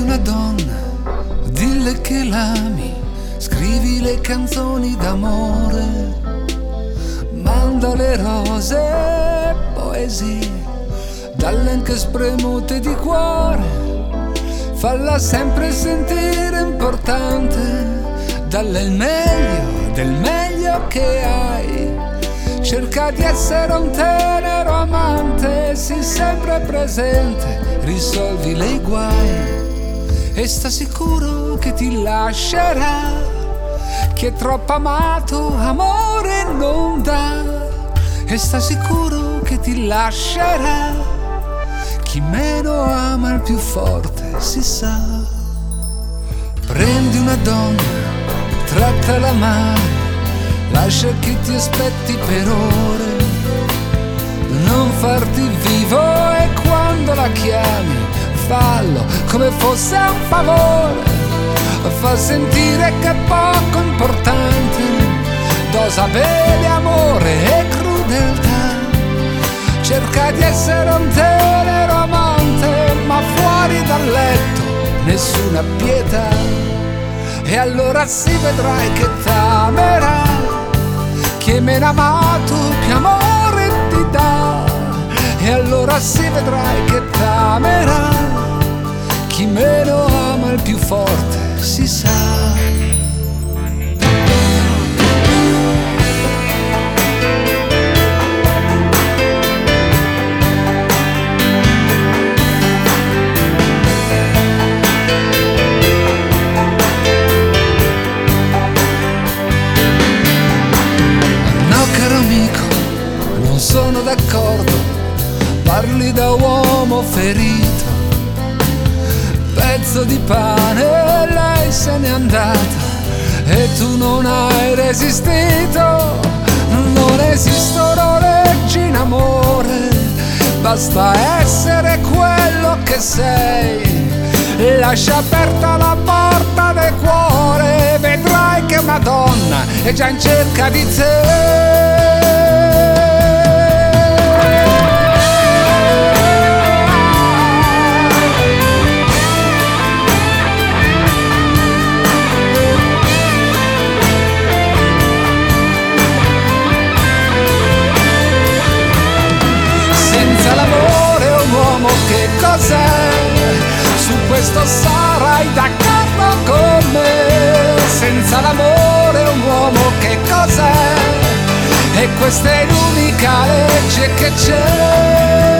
Prendi una donna, dille che l'ami, scrivi le canzoni d'amore, manda le rose, poesie, dalle anche spremute di cuore, falla sempre sentire importante, dalle il meglio del meglio che hai. Cerca di essere un tenero amante, sii sempre presente, risolvi le guai e sta sicuro che ti lascerà. Chi è troppo amato amore non dà e sta sicuro che ti lascerà. Chi meno ama il più forte si sa. Prendi una donna, trattala male, lascia che ti aspetti per ore. Non farti vivo come fosse un favore. Fa sentire che è poco importante, dosa bene amore e crudeltà. Cerca di essere un tenero amante, ma fuori dal letto nessuna pietà. E allora si vedrai che t'amerà, chi è meno amato più amore ti dà. E allora si vedrai che t'amerà, chi meno ama il più forte si sa. Sono d'accordo, parli da uomo ferito, pezzo di pane, lei se n'è andata e tu non hai resistito, non esistono leggi in amore, basta essere quello che sei. Lascia aperta la porta del cuore, vedrai che una donna è già in cerca di te. Questo sarai d'accordo con me. Senza l'amore un uomo che cos'è? E questa è l'unica legge che c'è.